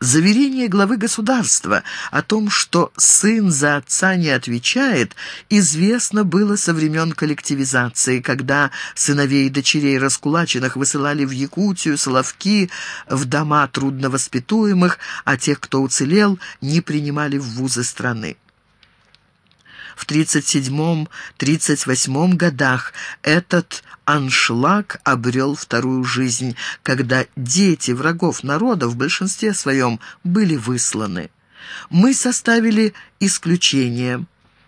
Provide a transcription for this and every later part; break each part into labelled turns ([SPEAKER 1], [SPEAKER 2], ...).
[SPEAKER 1] Заверение главы государства о том, что сын за отца не отвечает, известно было со времен коллективизации, когда сыновей и дочерей раскулаченных высылали в Якутию, Соловки, в дома трудновоспитуемых, а тех, кто уцелел, не принимали в вузы страны. В 37-38 годах этот аншлаг обрел вторую жизнь, когда дети врагов народа в большинстве своем были высланы. Мы составили исключение.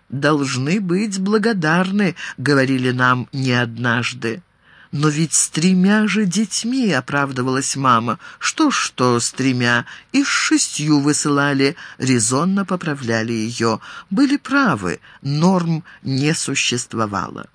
[SPEAKER 1] «Должны быть благодарны», — говорили нам не однажды. «Но ведь с тремя же детьми», — оправдывалась мама. «Что-что с тремя? И с шестью высылали». Резонно поправляли ее. Были правы, норм не существовало.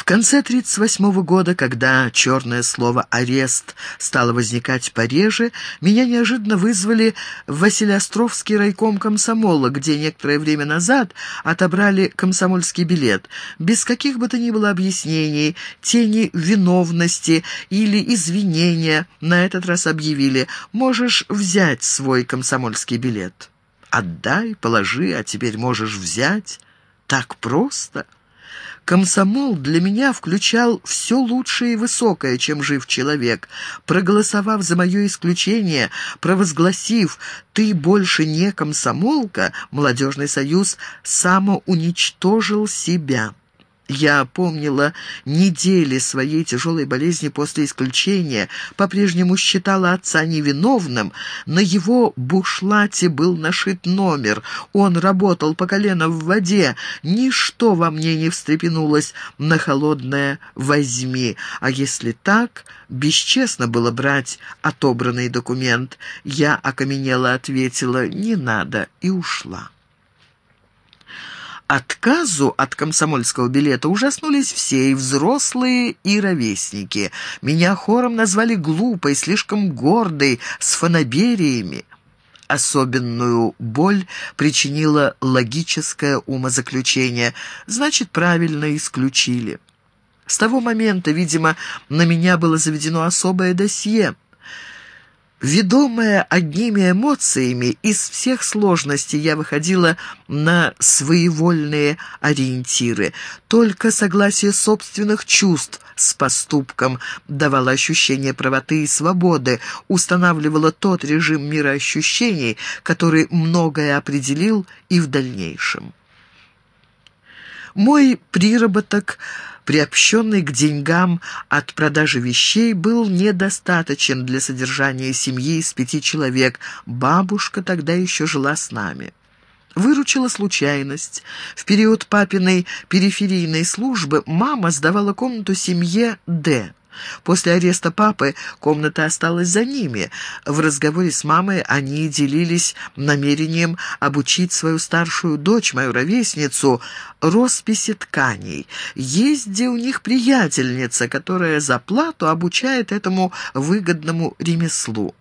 [SPEAKER 1] В конце 1938 года, когда черное слово «арест» стало возникать пореже, меня неожиданно вызвали в Василиостровский райком комсомола, где некоторое время назад отобрали комсомольский билет. Без каких бы то ни было объяснений, тени виновности или извинения на этот раз объявили «можешь взять свой комсомольский билет». «Отдай, положи, а теперь можешь взять». Так просто. Комсомол для меня включал все лучшее и высокое, чем жив человек. Проголосовав за мое исключение, провозгласив «ты больше не комсомолка», Молодежный союз самоуничтожил себя. Я помнила недели своей тяжелой болезни после исключения, по-прежнему считала отца невиновным. На его бушлате был нашит номер. Он работал по колено в воде. Ничто во мне не встрепенулось на холодное «возьми». А если так, бесчестно было брать отобранный документ. Я окаменела ответила «не надо» и ушла. Отказу от комсомольского билета ужаснулись все, и взрослые, и ровесники. Меня хором назвали глупой, слишком гордой, с фанабериями. Особенную боль причинило логическое умозаключение. Значит, правильно исключили. С того момента, видимо, на меня было заведено особое досье — Ведомая одними эмоциями, из всех сложностей я выходила на своевольные ориентиры. Только согласие собственных чувств с поступком давало ощущение правоты и свободы, устанавливало тот режим мироощущений, который многое определил и в дальнейшем. Мой приработок – приобщенный к деньгам от продажи вещей, был недостаточен для содержания семьи из пяти человек. Бабушка тогда еще жила с нами. Выручила случайность. В период папиной периферийной службы мама сдавала комнату семье «Д». После ареста папы комната осталась за ними. В разговоре с мамой они делились намерением обучить свою старшую дочь, мою ровесницу, росписи тканей. Есть где у них приятельница, которая за плату обучает этому выгодному ремеслу.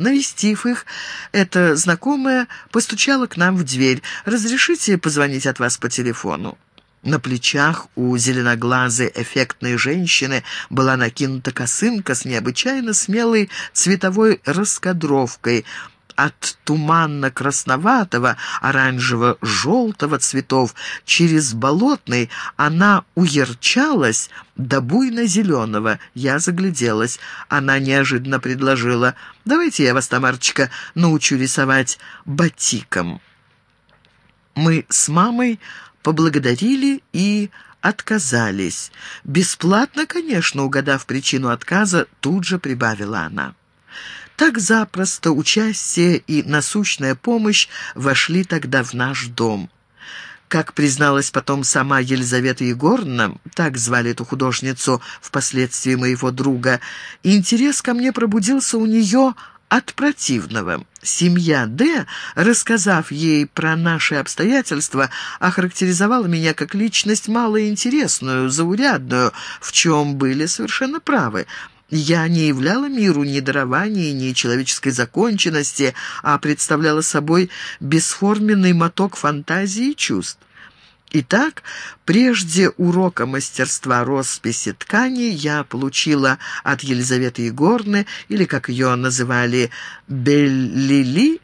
[SPEAKER 1] Навестив их, эта знакомая постучала к нам в дверь. «Разрешите позвонить от вас по телефону?» На плечах у зеленоглазой эффектной женщины была накинута косынка с необычайно смелой цветовой раскадровкой. От туманно-красноватого, оранжево-желтого цветов через болотный она уерчалась до буйно-зеленого. Я загляделась. Она неожиданно предложила «Давайте я вас, Тамарочка, научу рисовать батиком». Мы с мамой поблагодарили и отказались. Бесплатно, конечно, угадав причину отказа, тут же прибавила она. Так запросто участие и насущная помощь вошли тогда в наш дом. Как призналась потом сама Елизавета Егоровна, так звали эту художницу впоследствии моего друга, интерес ко мне пробудился у нее от противного. Семья Д, рассказав ей про наши обстоятельства, охарактеризовала меня как личность малоинтересную, заурядную, в чем были совершенно правы. Я не являла миру ни дарования, ни человеческой законченности, а представляла собой бесформенный моток фантазии и чувств. Итак, прежде урока мастерства росписи тканей я получила от Елизаветы Егорны, или, как ее называли, Беллили,